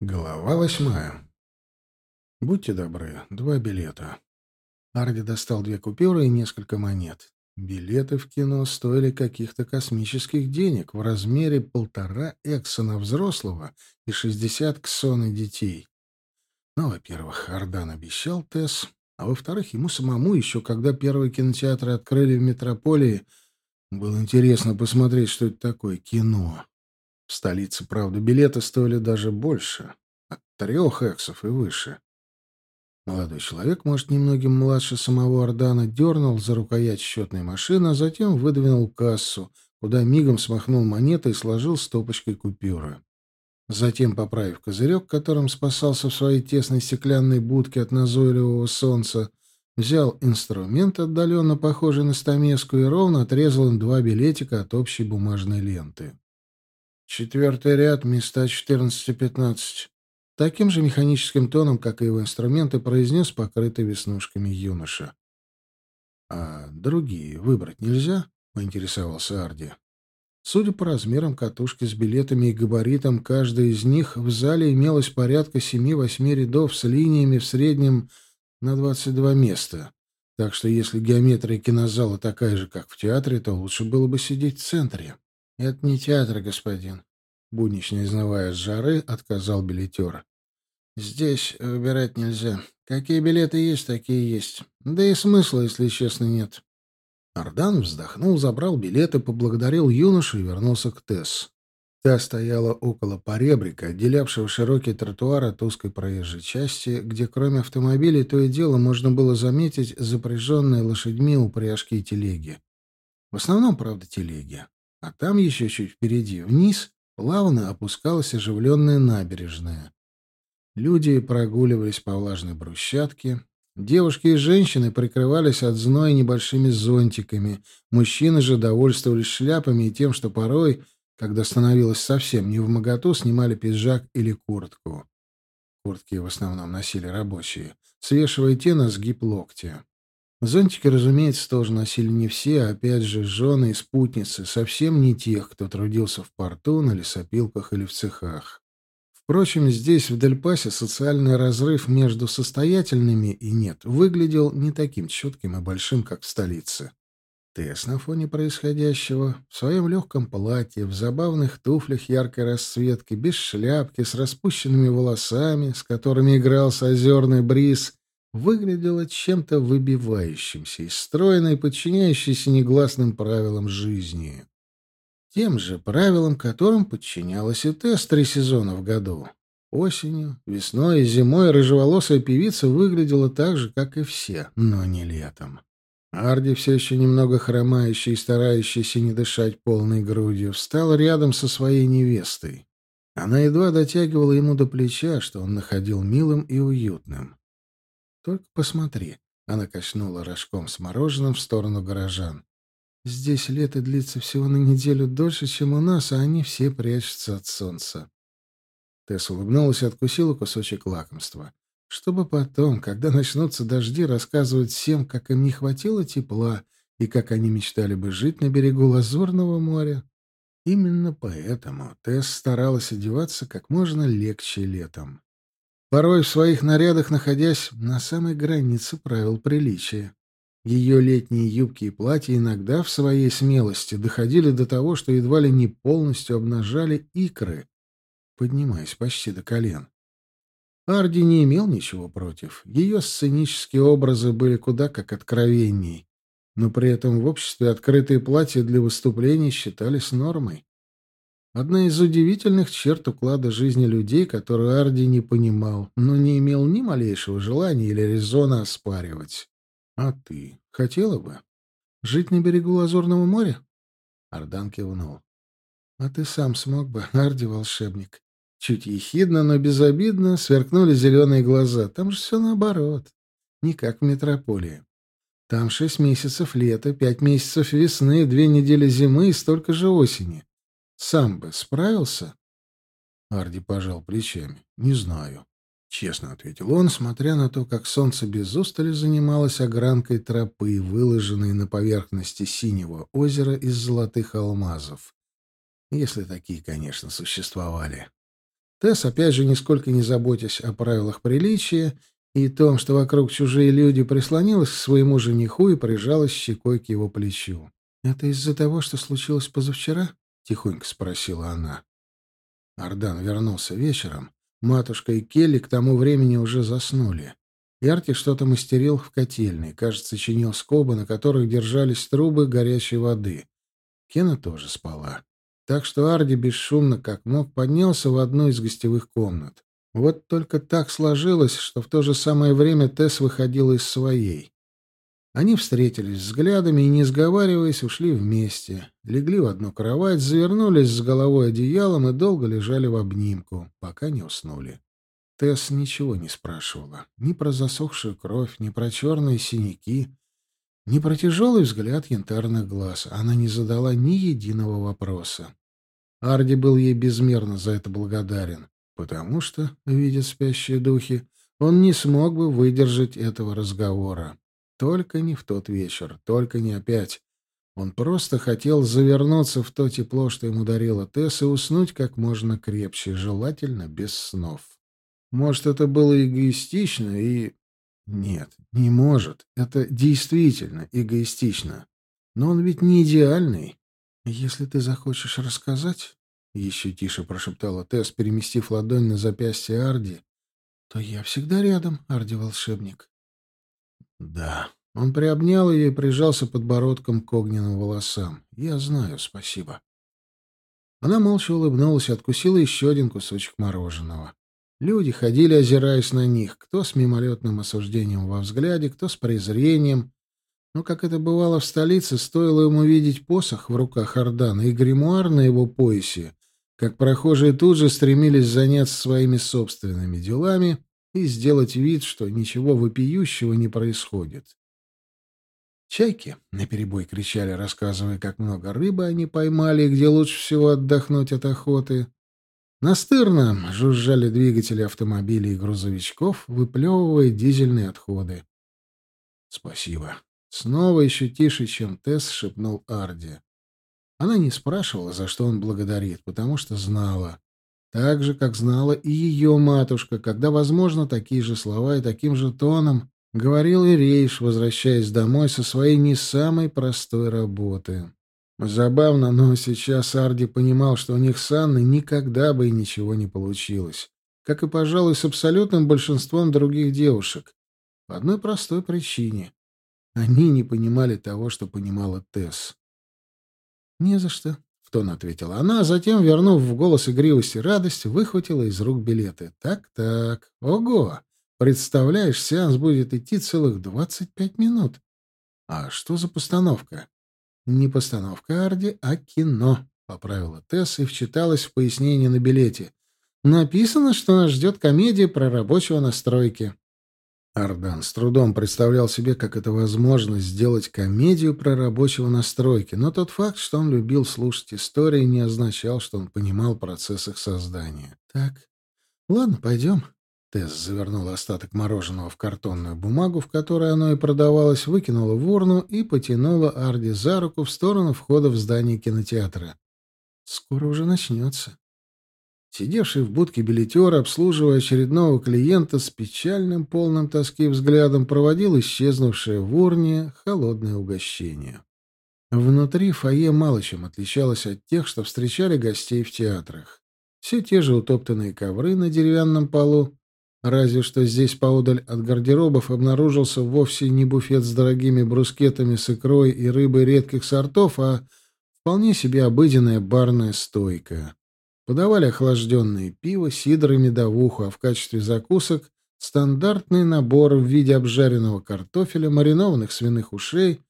Глава восьмая. Будьте добры, два билета. Арди достал две купюры и несколько монет. Билеты в кино стоили каких-то космических денег в размере полтора эксона взрослого и шестьдесят ксоны детей. Ну, во-первых, Ардан обещал Тесс, а во-вторых, ему самому еще, когда первые кинотеатры открыли в метрополии, было интересно посмотреть, что это такое кино. В столице, правда, билеты стоили даже больше. От трех эксов и выше. Молодой человек, может, немногим младше самого Ордана, дернул за рукоять счетной машины, а затем выдвинул кассу, куда мигом смахнул монеты и сложил стопочкой купюры. Затем, поправив козырек, которым спасался в своей тесной стеклянной будке от назойливого солнца, взял инструмент, отдаленно похожий на стамеску, и ровно отрезал им два билетика от общей бумажной ленты. Четвертый ряд, места 14-15. Таким же механическим тоном, как и его инструменты, произнес покрытый веснушками юноша. «А другие выбрать нельзя?» — поинтересовался Арди. Судя по размерам катушки с билетами и габаритам, каждой из них в зале имелось порядка семи-восьми рядов с линиями в среднем на 22 места. Так что если геометрия кинозала такая же, как в театре, то лучше было бы сидеть в центре. — Это не театр, господин. Буднично изнывая с жары, отказал билетер. — Здесь выбирать нельзя. Какие билеты есть, такие есть. Да и смысла, если честно, нет. Ардан вздохнул, забрал билеты, поблагодарил юношу и вернулся к Тесс. Та стояла около поребрика, отделявшего широкий тротуар от узкой проезжей части, где кроме автомобилей то и дело можно было заметить запряженные лошадьми упряжки и телеги. В основном, правда, телеги. А там еще чуть впереди, вниз, плавно опускалась оживленная набережная. Люди прогуливались по влажной брусчатке. Девушки и женщины прикрывались от зноя небольшими зонтиками. Мужчины же довольствовались шляпами и тем, что порой, когда становилось совсем не в моготу, снимали пиджак или куртку. Куртки в основном носили рабочие, свешивая те на сгиб локтя. Зонтики, разумеется, тоже носили не все, а опять же жены и спутницы, совсем не тех, кто трудился в порту, на лесопилках или в цехах. Впрочем, здесь, в Дельпасе, социальный разрыв между состоятельными и нет выглядел не таким четким и большим, как в столице. Тесс на фоне происходящего, в своем легком платье, в забавных туфлях яркой расцветки, без шляпки, с распущенными волосами, с которыми игрался озерный бриз, выглядела чем-то выбивающимся из стройной, подчиняющейся негласным правилам жизни. Тем же правилам, которым подчинялась и Тесс три сезона в году. Осенью, весной и зимой рыжеволосая певица выглядела так же, как и все, но не летом. Арди, все еще немного хромающий и старающийся не дышать полной грудью, встал рядом со своей невестой. Она едва дотягивала ему до плеча, что он находил милым и уютным. Только посмотри. Она качнула рожком с мороженым в сторону горожан. Здесь лето длится всего на неделю дольше, чем у нас, а они все прячутся от солнца. Тесс улыбнулась и откусила кусочек лакомства. Чтобы потом, когда начнутся дожди, рассказывать всем, как им не хватило тепла и как они мечтали бы жить на берегу Лазурного моря. Именно поэтому Тесс старалась одеваться как можно легче летом порой в своих нарядах находясь на самой границе правил приличия. Ее летние юбки и платья иногда в своей смелости доходили до того, что едва ли не полностью обнажали икры, поднимаясь почти до колен. Арди не имел ничего против. Ее сценические образы были куда как откровенней, но при этом в обществе открытые платья для выступлений считались нормой. Одна из удивительных черт уклада жизни людей, которую Арди не понимал, но не имел ни малейшего желания или резона оспаривать. «А ты хотела бы? Жить на берегу Лазурного моря?» Ардан кивнул. «А ты сам смог бы, Арди-волшебник?» Чуть ехидно, но безобидно сверкнули зеленые глаза. Там же все наоборот. Не как в метрополии. Там шесть месяцев лета, пять месяцев весны, две недели зимы и столько же осени. Сам бы справился? Арди пожал плечами. Не знаю. Честно ответил он, смотря на то, как солнце без устали занималось огранкой тропы, выложенной на поверхности синего озера из золотых алмазов. Если такие, конечно, существовали. Тесс, опять же, нисколько не заботясь о правилах приличия и том, что вокруг чужие люди, прислонилась к своему жениху и прижалась щекой к его плечу. «Это из-за того, что случилось позавчера?» — тихонько спросила она. Ардан вернулся вечером. Матушка и Келли к тому времени уже заснули. Ярти что-то мастерил в котельной, кажется, чинил скобы, на которых держались трубы горячей воды. Кена тоже спала. Так что Арди бесшумно, как мог, поднялся в одну из гостевых комнат. Вот только так сложилось, что в то же самое время Тесс выходила из своей. Они встретились взглядами и, не сговариваясь, ушли вместе. Легли в одну кровать, завернулись с головой одеялом и долго лежали в обнимку, пока не уснули. Тесс ничего не спрашивала. Ни про засохшую кровь, ни про черные синяки, ни про тяжелый взгляд янтарных глаз. Она не задала ни единого вопроса. Арди был ей безмерно за это благодарен, потому что, видя спящие духи, он не смог бы выдержать этого разговора. Только не в тот вечер, только не опять. Он просто хотел завернуться в то тепло, что ему дарила Тесс, и уснуть как можно крепче, желательно без снов. Может, это было эгоистично и... Нет, не может. Это действительно эгоистично. Но он ведь не идеальный. Если ты захочешь рассказать, — еще тише прошептала Тесс, переместив ладонь на запястье Арди, — то я всегда рядом, Арди-волшебник. Да. Он приобнял ее и прижался подбородком к огненным волосам. Я знаю, спасибо. Она молча улыбнулась и откусила еще один кусочек мороженого. Люди ходили, озираясь на них, кто с мимолетным осуждением во взгляде, кто с презрением. Но, как это бывало в столице, стоило ему видеть посох в руках Ордана и гримуар на его поясе, как прохожие тут же стремились заняться своими собственными делами и сделать вид, что ничего вопиющего не происходит. Чайки наперебой кричали, рассказывая, как много рыбы они поймали и где лучше всего отдохнуть от охоты. Настырно жужжали двигатели автомобилей и грузовичков, выплевывая дизельные отходы. «Спасибо». Снова еще тише, чем Тесс, шепнул Арди. Она не спрашивала, за что он благодарит, потому что знала. Так же, как знала и ее матушка, когда, возможно, такие же слова и таким же тоном говорил и Рейш, возвращаясь домой со своей не самой простой работы. Забавно, но сейчас Арди понимал, что у них с Анной никогда бы и ничего не получилось. Как и, пожалуй, с абсолютным большинством других девушек. По одной простой причине. Они не понимали того, что понимала Тесс. «Не за что», тон ответила она, а затем, вернув в голос игривость и радость, выхватила из рук билеты. Так-так. Ого! Представляешь, сеанс будет идти целых двадцать пять минут. А что за постановка? Не постановка Арди, а кино, поправила Тесс и вчиталась в пояснение на билете. Написано, что нас ждет комедия про рабочего на стройке. Ардан с трудом представлял себе, как это возможно сделать комедию про рабочего на стройке, но тот факт, что он любил слушать истории, не означал, что он понимал процесс их создания. «Так, ладно, пойдем». Тесс завернула остаток мороженого в картонную бумагу, в которой оно и продавалось, выкинула в урну и потянула Арди за руку в сторону входа в здание кинотеатра. «Скоро уже начнется». Сидевший в будке билетер, обслуживая очередного клиента с печальным, полным тоски взглядом, проводил исчезнувшее в урне холодное угощение. Внутри фойе мало чем отличалось от тех, что встречали гостей в театрах. Все те же утоптанные ковры на деревянном полу, разве что здесь поодаль от гардеробов обнаружился вовсе не буфет с дорогими брускетами с икрой и рыбой редких сортов, а вполне себе обыденная барная стойка. Подавали охлажденное пиво, сидр и медовуху, а в качестве закусок стандартный набор в виде обжаренного картофеля, маринованных свиных ушей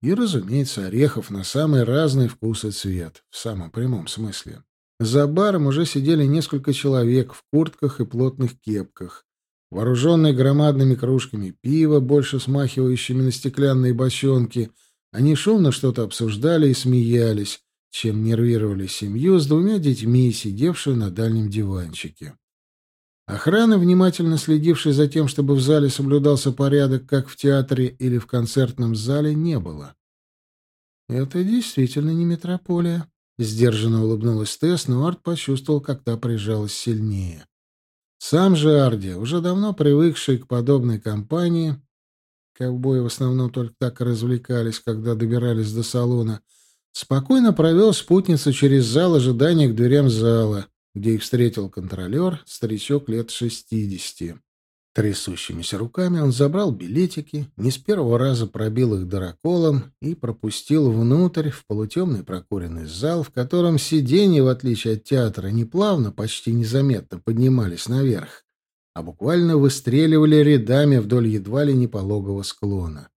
и, разумеется, орехов на самый разный вкус и цвет, в самом прямом смысле. За баром уже сидели несколько человек в куртках и плотных кепках, вооруженные громадными кружками пива, больше смахивающими на стеклянные бочонки. Они шумно что-то обсуждали и смеялись, чем нервировали семью с двумя детьми, сидевшую на дальнем диванчике. Охраны, внимательно следившей за тем, чтобы в зале соблюдался порядок, как в театре или в концертном зале, не было. «Это действительно не метрополия», — сдержанно улыбнулась Тесс, но Арт почувствовал, как та прижалась сильнее. Сам же Арди, уже давно привыкший к подобной компании, ковбои в основном только так развлекались, когда добирались до салона, спокойно провел спутницу через зал ожидания к дверям зала, где их встретил контролер, старичок лет шестидесяти. Трясущимися руками он забрал билетики, не с первого раза пробил их дыроколом и пропустил внутрь в полутемный прокуренный зал, в котором сиденья, в отличие от театра, не плавно, почти незаметно поднимались наверх, а буквально выстреливали рядами вдоль едва ли не пологого склона.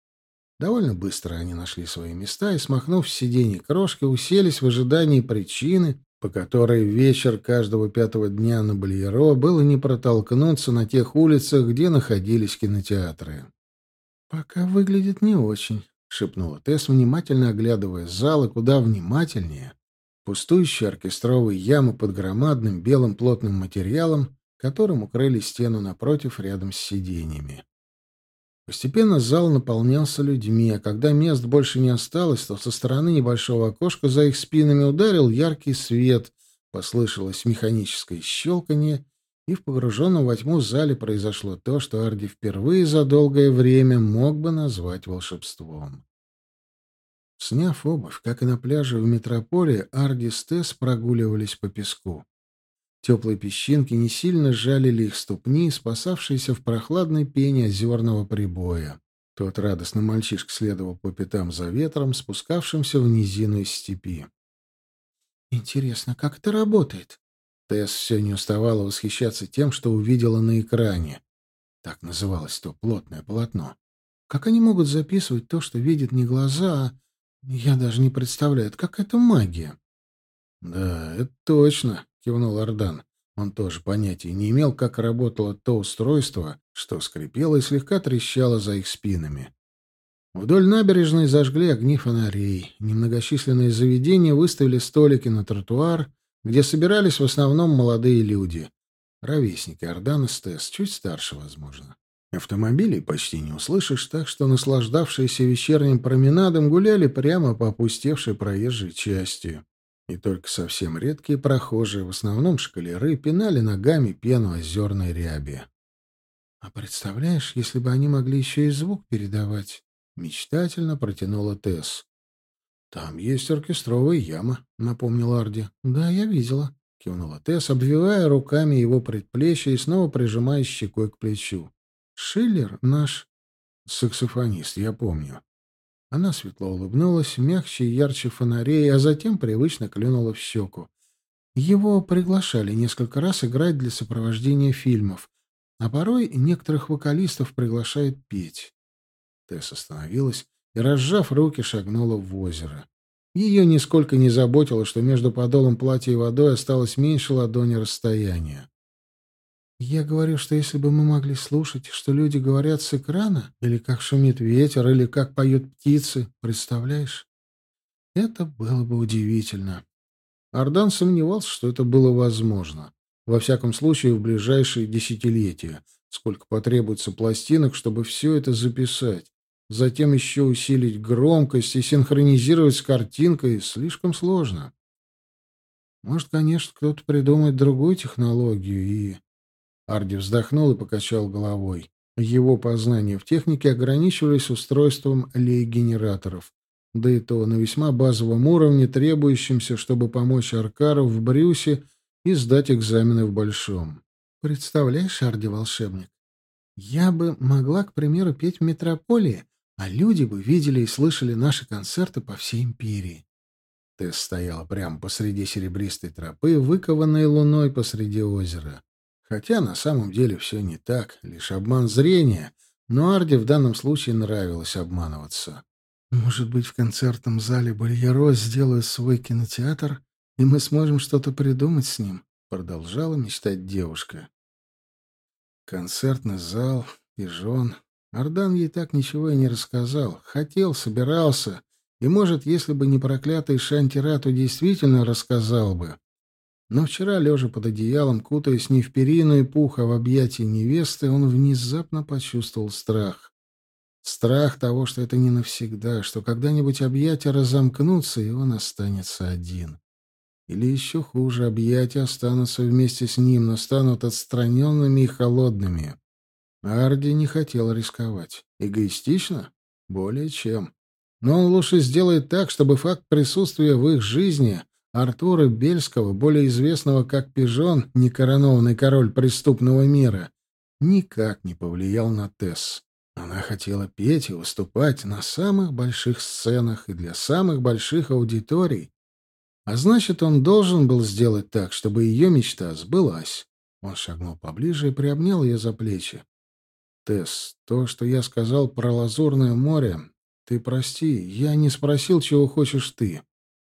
Довольно быстро они нашли свои места и, смахнув с сидений крошки, уселись в ожидании причины, по которой вечер каждого пятого дня на Бальеро было не протолкнуться на тех улицах, где находились кинотеатры. «Пока выглядит не очень», — шепнула Тесс, внимательно оглядывая залы, куда внимательнее. Пустующие оркестровые ямы под громадным белым плотным материалом, которым укрыли стену напротив рядом с сиденьями. Постепенно зал наполнялся людьми, а когда мест больше не осталось, то со стороны небольшого окошка за их спинами ударил яркий свет, послышалось механическое щелканье, и в погруженном во тьму зале произошло то, что Арди впервые за долгое время мог бы назвать волшебством. Сняв обувь, как и на пляже в метрополии, Арди с Тесс прогуливались по песку. Теплые песчинки не сильно жалили их ступни, спасавшиеся в прохладной пене озерного прибоя. Тот радостный мальчишка следовал по пятам за ветром, спускавшимся в низину из степи. «Интересно, как это работает?» Тесс все не уставала восхищаться тем, что увидела на экране. Так называлось то плотное полотно. Как они могут записывать то, что видят не глаза, а... Я даже не представляю, как это магия. «Да, это точно», — кивнул Ардан. Он тоже понятия не имел, как работало то устройство, что скрипело и слегка трещало за их спинами. Вдоль набережной зажгли огни фонарей. Немногочисленные заведения выставили столики на тротуар, где собирались в основном молодые люди. Ровесники Ордана Стес, чуть старше, возможно. Автомобилей почти не услышишь, так что наслаждавшиеся вечерним променадом гуляли прямо по опустевшей проезжей части. И только совсем редкие прохожие, в основном шкалеры, пинали ногами пену озерной ряби. «А представляешь, если бы они могли еще и звук передавать?» — мечтательно протянула Тесс. «Там есть оркестровая яма», — напомнил Арди. «Да, я видела», — кивнула Тесс, обвивая руками его предплечье и снова прижимая щекой к плечу. «Шиллер наш саксофонист, я помню. Она светло улыбнулась, мягче и ярче фонарей, а затем привычно клюнула в щеку. Его приглашали несколько раз играть для сопровождения фильмов, а порой некоторых вокалистов приглашают петь. Тесс остановилась и, разжав руки, шагнула в озеро. Ее нисколько не заботило, что между подолом платья и водой осталось меньше ладони расстояния. Я говорю, что если бы мы могли слушать, что люди говорят с экрана, или как шумит ветер, или как поют птицы, представляешь? Это было бы удивительно. Ардан сомневался, что это было возможно. Во всяком случае, в ближайшие десятилетия. Сколько потребуется пластинок, чтобы все это записать. Затем еще усилить громкость и синхронизировать с картинкой слишком сложно. Может, конечно, кто-то придумает другую технологию и... Арди вздохнул и покачал головой. Его познания в технике ограничивались устройством лей-генераторов, да и то на весьма базовом уровне, требующемся, чтобы помочь Аркару в Брюсе и сдать экзамены в Большом. Представляешь, Арди, волшебник, я бы могла, к примеру, петь в метрополии, а люди бы видели и слышали наши концерты по всей империи. Тесс стояла прямо посреди серебристой тропы, выкованной луной посреди озера. Хотя на самом деле все не так, лишь обман зрения, но Арде в данном случае нравилось обманываться. «Может быть, в концертном зале Бальеро сделают свой кинотеатр, и мы сможем что-то придумать с ним?» — продолжала мечтать девушка. Концертный зал, пижон. Ардан ей так ничего и не рассказал. Хотел, собирался, и, может, если бы не проклятый Шантира, то действительно рассказал бы. Но вчера, лежа под одеялом, кутаясь не в перину и пух, а в объятии невесты, он внезапно почувствовал страх. Страх того, что это не навсегда, что когда-нибудь объятия разомкнутся, и он останется один. Или еще хуже, объятия останутся вместе с ним, но станут отстраненными и холодными. Арди не хотел рисковать. Эгоистично? Более чем. Но он лучше сделает так, чтобы факт присутствия в их жизни Артура Бельского, более известного как Пижон, некоронованный король преступного мира, никак не повлиял на Тесс. Она хотела петь и выступать на самых больших сценах и для самых больших аудиторий. А значит, он должен был сделать так, чтобы ее мечта сбылась. Он шагнул поближе и приобнял ее за плечи. «Тесс, то, что я сказал про Лазурное море, ты прости, я не спросил, чего хочешь ты».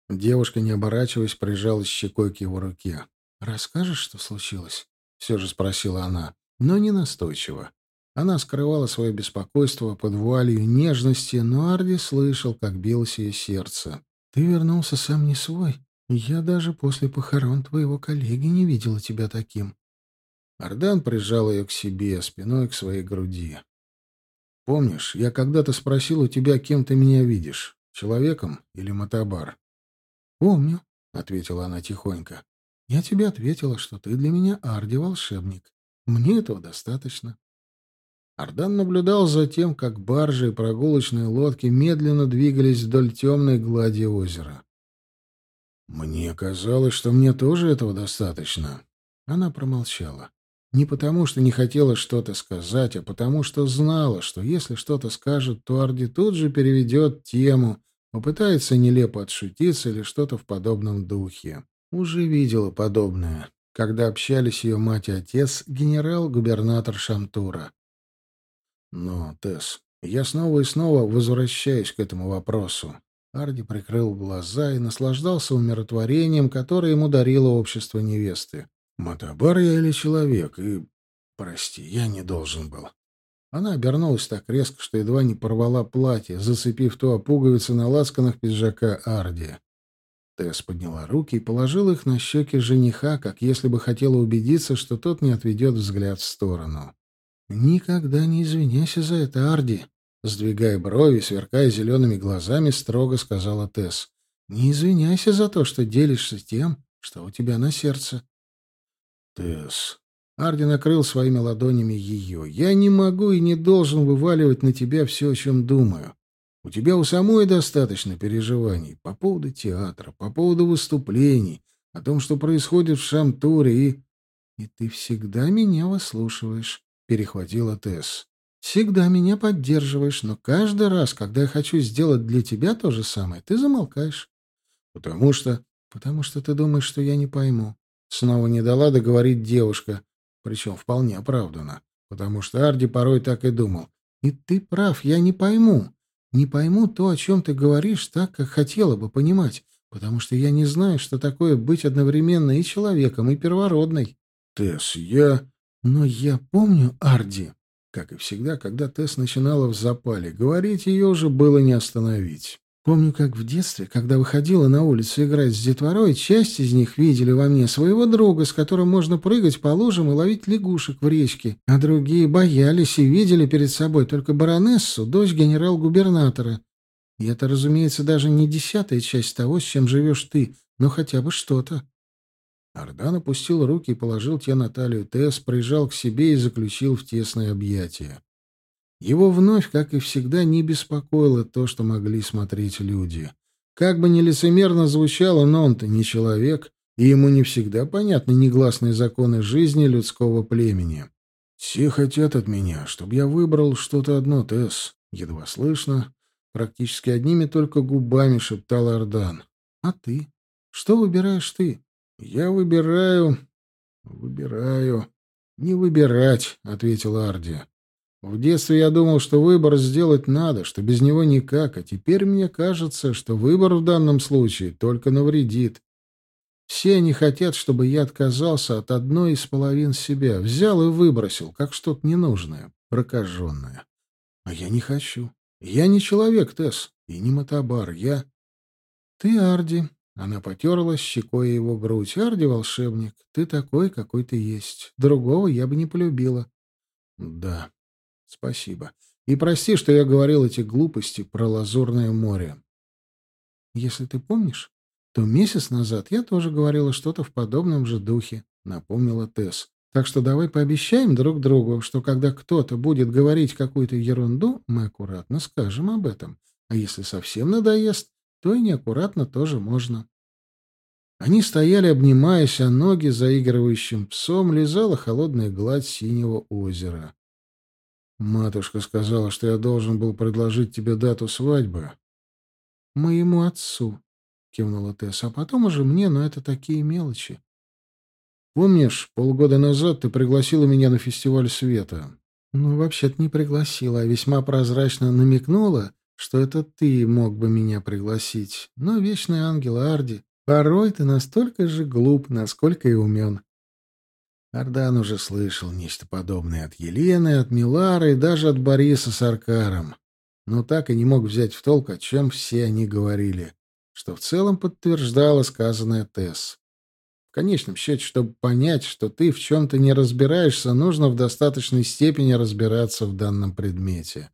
Девушка, не оборачиваясь, прижалась щекой к его руке. «Расскажешь, что случилось?» — все же спросила она, но не настойчиво. Она скрывала свое беспокойство под вуалью нежности, но Арди слышал, как билось ее сердце. «Ты вернулся сам не свой. Я даже после похорон твоего коллеги не видела тебя таким». Ардан прижал ее к себе, спиной к своей груди. «Помнишь, я когда-то спросил у тебя, кем ты меня видишь, человеком или мотобар?» «Помню», — ответила она тихонько. «Я тебе ответила, что ты для меня Арди-волшебник. Мне этого достаточно». Ардан наблюдал за тем, как баржи и прогулочные лодки медленно двигались вдоль темной глади озера. «Мне казалось, что мне тоже этого достаточно». Она промолчала. Не потому, что не хотела что-то сказать, а потому, что знала, что если что-то скажет, то Арди тут же переведет тему, попытается нелепо отшутиться или что-то в подобном духе. Уже видела подобное, когда общались ее мать и отец, генерал-губернатор Шамтура. Но, Тесс, я снова и снова возвращаюсь к этому вопросу. Арди прикрыл глаза и наслаждался умиротворением, которое ему дарило общество невесты. Мотобар я или человек? И... Прости, я не должен был. Она обернулась так резко, что едва не порвала платье, зацепив то о пуговицы на ласканах пиджака Арди. Тесс подняла руки и положила их на щеки жениха, как если бы хотела убедиться, что тот не отведет взгляд в сторону. «Никогда не извиняйся за это, Арди!» Сдвигая брови, сверкая зелеными глазами, строго сказала Тесс. «Не извиняйся за то, что делишься тем, что у тебя на сердце». «Тесс...» Арди накрыл своими ладонями ее. «Я не могу и не должен вываливать на тебя все, о чем думаю. У тебя у самой достаточно переживаний по поводу театра, по поводу выступлений, о том, что происходит в Шамтуре, и... И ты всегда меня выслушиваешь перехватила Тесс. «Всегда меня поддерживаешь, но каждый раз, когда я хочу сделать для тебя то же самое, ты замолкаешь. Потому что... Потому что ты думаешь, что я не пойму». Снова не дала договорить девушка, причем вполне оправданно, потому что Арди порой так и думал. «И ты прав, я не пойму. Не пойму то, о чем ты говоришь, так, как хотела бы понимать, потому что я не знаю, что такое быть одновременно и человеком, и первородной». «Тесс, я...» Но я помню Арди. Как и всегда, когда Тесс начинала в запале, говорить ее уже было не остановить. Помню, как в детстве, когда выходила на улицу играть с детворой, часть из них видели во мне своего друга, с которым можно прыгать по лужам и ловить лягушек в речке, а другие боялись и видели перед собой только баронессу, дочь генерал-губернатора. И это, разумеется, даже не десятая часть того, с чем живешь ты, но хотя бы что-то. Ардан опустил руки и положил те на талию Тесс, прижал к себе и заключил в тесное объятие. Его вновь, как и всегда, не беспокоило то, что могли смотреть люди. Как бы ни лицемерно звучало, но он-то не человек, и ему не всегда понятны негласные законы жизни людского племени. «Все хотят от меня, чтобы я выбрал что-то одно, Тесс», — едва слышно, практически одними только губами шептал Ардан. «А ты? Что выбираешь ты?» «Я выбираю... выбираю... не выбирать», — ответил Арди. «В детстве я думал, что выбор сделать надо, что без него никак, а теперь мне кажется, что выбор в данном случае только навредит. Все они хотят, чтобы я отказался от одной из половин себя, взял и выбросил, как что-то ненужное, прокаженное. А я не хочу. Я не человек, Тесс, и не мотобар. Я... Ты, Арди, она потерла щекой его грудь. «Арди, волшебник, ты такой, какой ты есть. Другого я бы не полюбила». «Да, спасибо. И прости, что я говорил эти глупости про лазурное море». «Если ты помнишь, то месяц назад я тоже говорила что-то в подобном же духе, напомнила Тесс. Так что давай пообещаем друг другу, что когда кто-то будет говорить какую-то ерунду, мы аккуратно скажем об этом. А если совсем надоест, то и неаккуратно тоже можно. Они стояли, обнимаясь, а ноги заигрывающим псом лизала холодная гладь синего озера. «Матушка сказала, что я должен был предложить тебе дату свадьбы». «Моему отцу», — кивнула Тесса, — «а потом уже мне, но это такие мелочи». Помнишь, полгода назад ты пригласила меня на фестиваль света? Ну, вообще-то не пригласила, а весьма прозрачно намекнула, что это ты мог бы меня пригласить. Но вечный ангел Арди, порой ты настолько же глуп, насколько и умен. Ардан уже слышал нечто подобное от Елены, от Милары и даже от Бориса с Аркаром. Но так и не мог взять в толк, о чем все они говорили, что в целом подтверждало сказанное Тесс. В конечном счете, чтобы понять, что ты в чем-то не разбираешься, нужно в достаточной степени разбираться в данном предмете.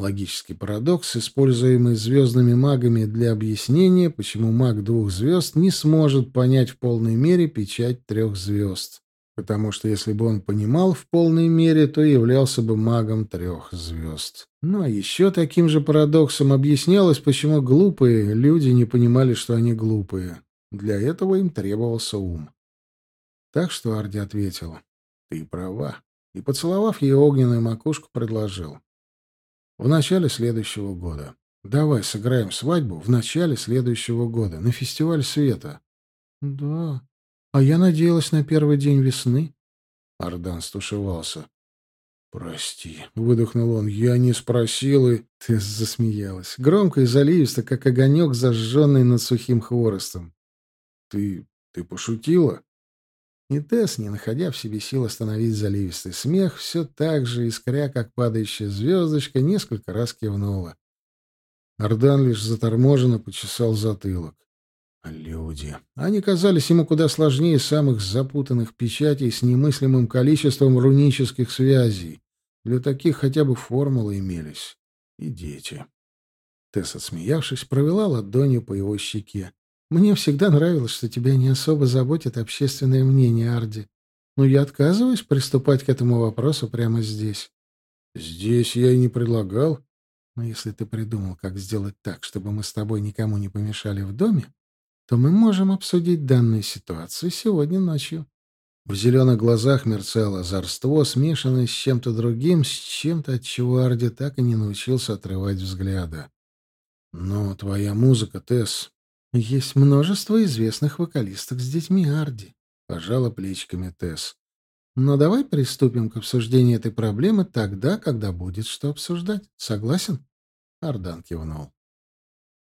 Логический парадокс, используемый звездными магами для объяснения, почему маг двух звезд не сможет понять в полной мере печать трех звезд. Потому что если бы он понимал в полной мере, то являлся бы магом трех звезд. Ну а еще таким же парадоксом объяснялось, почему глупые люди не понимали, что они глупые. Для этого им требовался ум. Так что Арди ответил, «Ты права», и, поцеловав ее огненную макушку, предложил. «В начале следующего года. Давай сыграем свадьбу в начале следующего года, на фестиваль света». «Да. А я надеялась на первый день весны». Ардан стушевался. «Прости», — выдохнул он, — «я не спросил и...» Ты засмеялась, громко и заливисто, как огонек, зажженный над сухим хворостом. Ты... ты пошутила?» И Тесс, не находя в себе сил остановить заливистый смех, все так же, искря, как падающая звездочка, несколько раз кивнула. Ардан лишь заторможенно почесал затылок. Люди. Они казались ему куда сложнее самых запутанных печатей с немыслимым количеством рунических связей. Для таких хотя бы формулы имелись. И дети. Тесс, отсмеявшись, провела ладонью по его щеке. Мне всегда нравилось, что тебя не особо заботит общественное мнение, Арди. Но я отказываюсь приступать к этому вопросу прямо здесь. Здесь я и не предлагал. Но если ты придумал, как сделать так, чтобы мы с тобой никому не помешали в доме, то мы можем обсудить данную ситуацию сегодня ночью. В зеленых глазах мерцало озорство, смешанное с чем-то другим, с чем-то, от чего Арди так и не научился отрывать взгляда. «Но твоя музыка, Тесс, есть множество известных вокалисток с детьми Арди, пожала плечиками Тесс. Но давай приступим к обсуждению этой проблемы тогда, когда будет что обсуждать. Согласен? Ардан кивнул.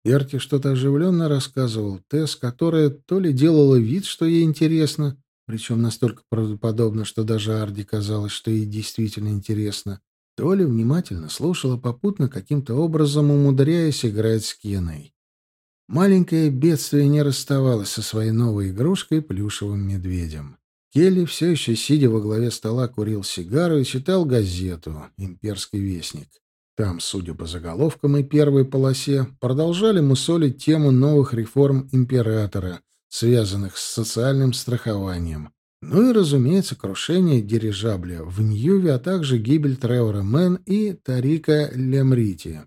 Эрти что-то оживленно рассказывал Тесс, которая то ли делала вид, что ей интересно, причем настолько правдоподобно, что даже Арди казалось, что ей действительно интересно, то ли внимательно слушала, попутно каким-то образом умудряясь играть с Кеной. Маленькое бедствие не расставалось со своей новой игрушкой плюшевым медведем. Келли, все еще сидя во главе стола, курил сигару и читал газету «Имперский вестник». Там, судя по заголовкам и первой полосе, продолжали мусолить тему новых реформ императора, связанных с социальным страхованием. Ну и, разумеется, крушение дирижабля в Ньюве, а также гибель Тревора Мэн и Тарика Лемрити.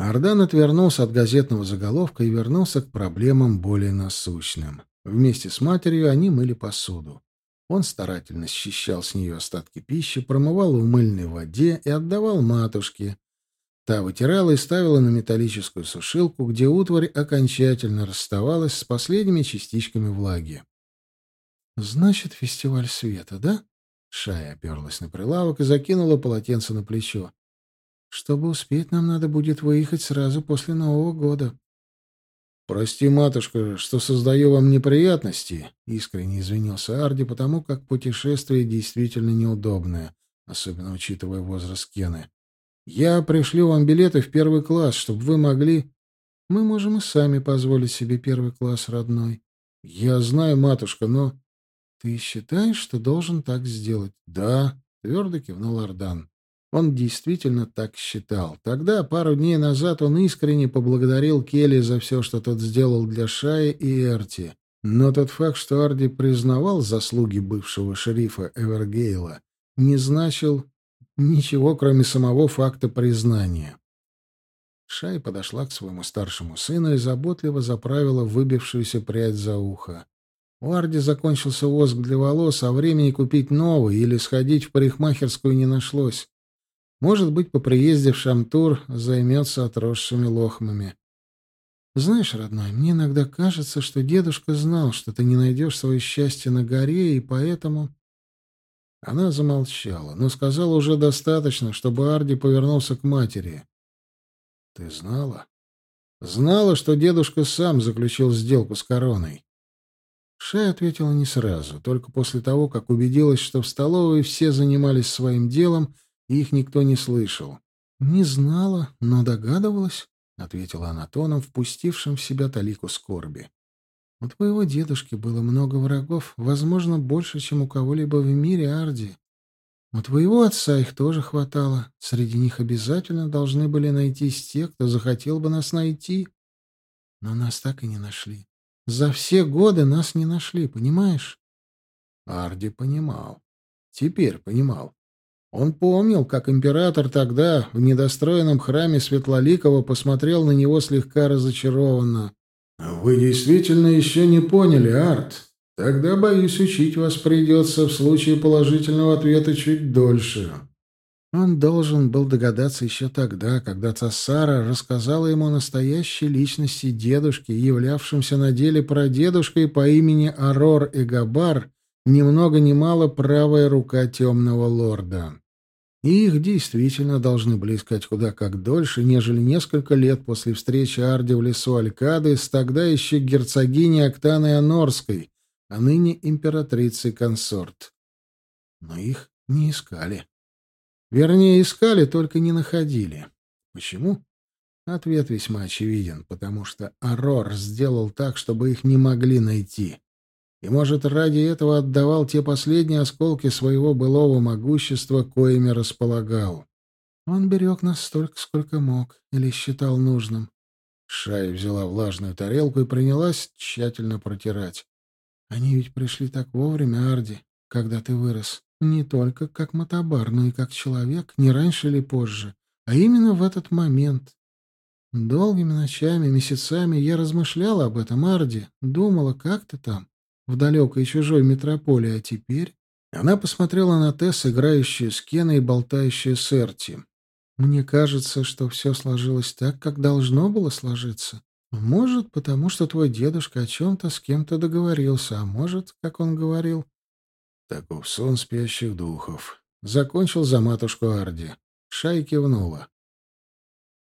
Ардан отвернулся от газетного заголовка и вернулся к проблемам более насущным. Вместе с матерью они мыли посуду. Он старательно счищал с нее остатки пищи, промывал в мыльной воде и отдавал матушке. Та вытирала и ставила на металлическую сушилку, где утварь окончательно расставалась с последними частичками влаги. «Значит, фестиваль света, да?» Шая оперлась на прилавок и закинула полотенце на плечо. Чтобы успеть, нам надо будет выехать сразу после Нового года. «Прости, матушка, что создаю вам неприятности», — искренне извинился Арди, потому как путешествие действительно неудобное, особенно учитывая возраст Кены. «Я пришлю вам билеты в первый класс, чтобы вы могли...» «Мы можем и сами позволить себе первый класс, родной». «Я знаю, матушка, но...» «Ты считаешь, что должен так сделать?» «Да», — твердо кивнул Ардан. Он действительно так считал. Тогда, пару дней назад, он искренне поблагодарил Келли за все, что тот сделал для Шаи и Эрти. Но тот факт, что Арди признавал заслуги бывшего шерифа Эвергейла, не значил ничего, кроме самого факта признания. Шай подошла к своему старшему сыну и заботливо заправила выбившуюся прядь за ухо. У Арди закончился воск для волос, а времени купить новый или сходить в парикмахерскую не нашлось. Может быть, по приезде в Шамтур займется отросшими лохмами. Знаешь, родной, мне иногда кажется, что дедушка знал, что ты не найдешь свое счастье на горе, и поэтому... Она замолчала, но сказала уже достаточно, чтобы Арди повернулся к матери. Ты знала? Знала, что дедушка сам заключил сделку с короной. Шай ответила не сразу, только после того, как убедилась, что в столовой все занимались своим делом, и их никто не слышал. «Не знала, но догадывалась», — ответила она тоном, впустившим в себя талику скорби. «У твоего дедушки было много врагов, возможно, больше, чем у кого-либо в мире, Арди. У твоего отца их тоже хватало. Среди них обязательно должны были найтись те, кто захотел бы нас найти. Но нас так и не нашли. За все годы нас не нашли, понимаешь? Арди понимал. Теперь понимал. Он помнил, как император тогда в недостроенном храме Светлоликова посмотрел на него слегка разочарованно. «Вы действительно еще не поняли, Арт. Тогда, боюсь, учить вас придется в случае положительного ответа чуть дольше. Он должен был догадаться еще тогда, когда Тассара рассказала ему о настоящей личности дедушки, являвшемся на деле прадедушкой по имени Арор Эгабар, ни много ни мало правая рука темного лорда. И их действительно должны были искать куда как дольше, нежели несколько лет после встречи Арди в лесу Алькады с тогда еще герцогиней Октаной Анорской, а ныне императрицей-консорт. Но их не искали. Вернее, искали, только не находили. Почему? Ответ весьма очевиден, потому что Арор сделал так, чтобы их не могли найти. И, может, ради этого отдавал те последние осколки своего былого могущества, коими располагал. Он берег нас столько, сколько мог, или считал нужным. Шай взяла влажную тарелку и принялась тщательно протирать. Они ведь пришли так вовремя, Арди, когда ты вырос. Не только как мотобар, но и как человек, не раньше или позже, а именно в этот момент. Долгими ночами, месяцами я размышляла об этом, Арди, думала, как ты там, в далекой чужой метрополии, а теперь... Она посмотрела на Тесс, играющую с Кеной и болтающую с Эрти. Мне кажется, что все сложилось так, как должно было сложиться. Может, потому что твой дедушка о чем-то с кем-то договорился, а может, как он говорил... Таков сон спящих духов. Закончил за матушку Арди. Шай кивнула.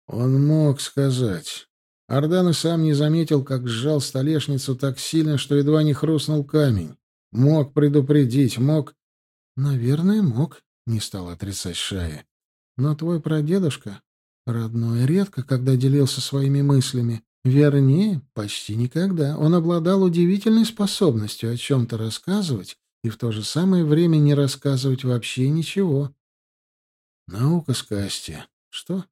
Он мог сказать. Ардан и сам не заметил, как сжал столешницу так сильно, что едва не хрустнул камень. Мог предупредить, мог... Наверное, мог, не стал отрицать Шая. Но твой прадедушка, родной, редко когда делился своими мыслями. Вернее, почти никогда. Он обладал удивительной способностью о чем-то рассказывать и в то же самое время не рассказывать вообще ничего. Наука сказки. Что?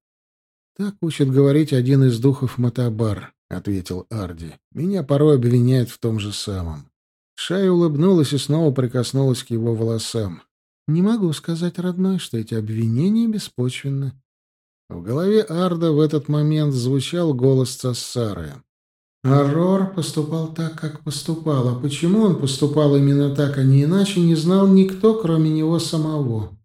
Так учит говорить один из духов Матабар, ответил Арди. Меня порой обвиняют в том же самом. Шая улыбнулась и снова прикоснулась к его волосам. Не могу сказать, родной, что эти обвинения беспочвенны. В голове Арда в этот момент звучал голос Цассары. Аррор поступал так, как поступал, а почему он поступал именно так, а не иначе, не знал никто, кроме него самого.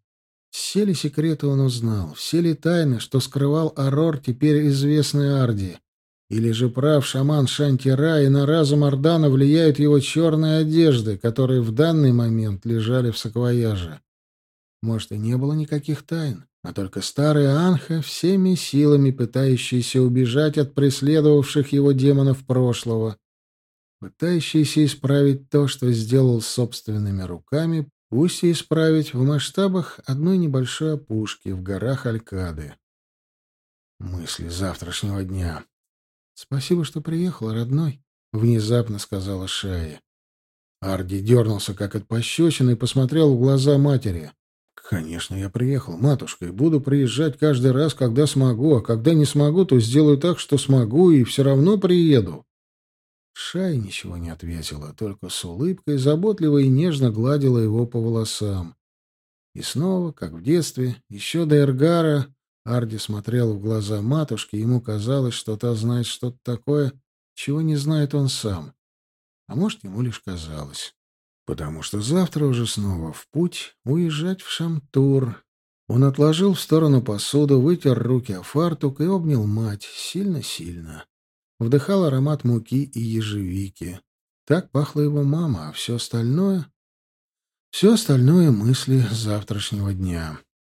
Все ли секреты он узнал, все ли тайны, что скрывал Аррор, теперь известны Арди? Или же прав шаман Шантира, и на разум Ардана влияют его черные одежды, которые в данный момент лежали в саквояже? Может, и не было никаких тайн а только старый Анха, всеми силами пытающийся убежать от преследовавших его демонов прошлого, пытающийся исправить то, что сделал собственными руками, пусть и исправить в масштабах одной небольшой опушки в горах Алькады. Мысли завтрашнего дня. «Спасибо, что приехал, родной», — внезапно сказала Шая. Арди дернулся, как от пощечины, и посмотрел в глаза матери. «Конечно, я приехал, матушка, и буду приезжать каждый раз, когда смогу, а когда не смогу, то сделаю так, что смогу, и все равно приеду». Шай ничего не ответила, только с улыбкой заботливо и нежно гладила его по волосам. И снова, как в детстве, еще до Эргара, Арди смотрел в глаза матушки, ему казалось, что та знает что-то такое, чего не знает он сам. А может, ему лишь казалось. Потому что завтра уже снова в путь, уезжать в Шамтур. Он отложил в сторону посуду, вытер руки о фартук и обнял мать сильно-сильно. Вдыхал аромат муки и ежевики. Так пахла его мама, а все остальное... Все остальное — мысли завтрашнего дня.